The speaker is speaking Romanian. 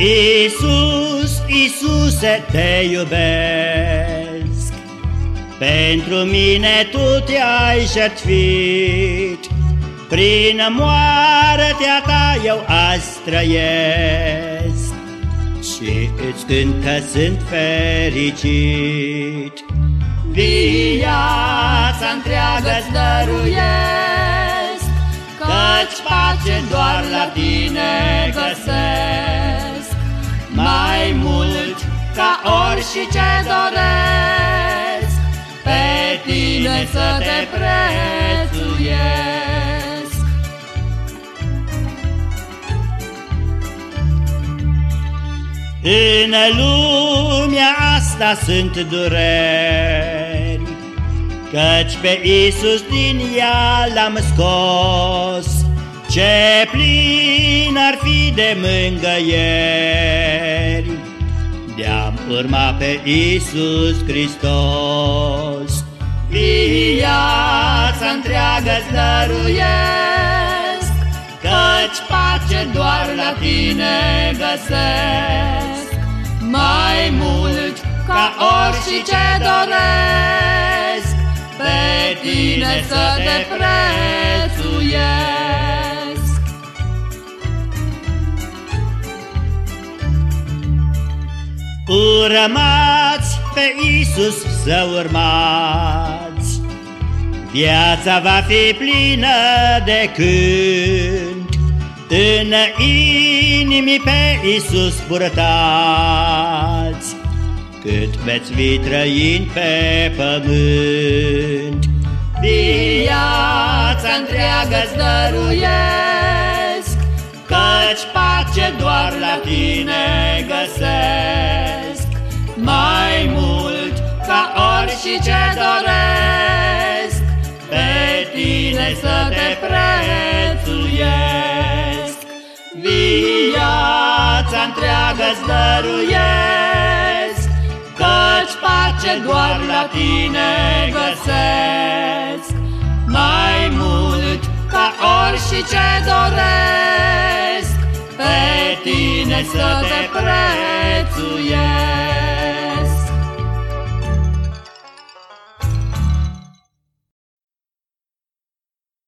Iisus, Iisuse, te iubesc, Pentru mine Tu te-ai jertfit, Prin moartea Ta eu azi trăiesc, Și îți cânt că sunt fericit. Viața întreagă-ți dăruiesc, Căci pace doar la tine găsesc. Ca orice ce doresc, Pe tine să te prețuiesc. În lumea asta sunt dureri, Căci pe Iisus din ea l-am scos, Ce plin ar fi de mângăieri, De-am urma pe Iisus Hristos. Viața întreagă-ți dăruiesc, Căci pace doar la tine găsesc. Mai mult ca orice ce doresc, Pe tine să te prețuiesc. Urmați pe Iisus să urmați, Viața va fi plină de cânt, În inimii pe Iisus purtați, Cât veți fi trăind pe pământ. Viața întreagă-ți dăruiesc, Căci pace doar la tine găsesc. Să te prețuiesc. Viața întreagă-ți dăruiesc, Căci pace doar la tine găsesc. Mai mult ca orice ce doresc, Pe tine să te prețuiesc.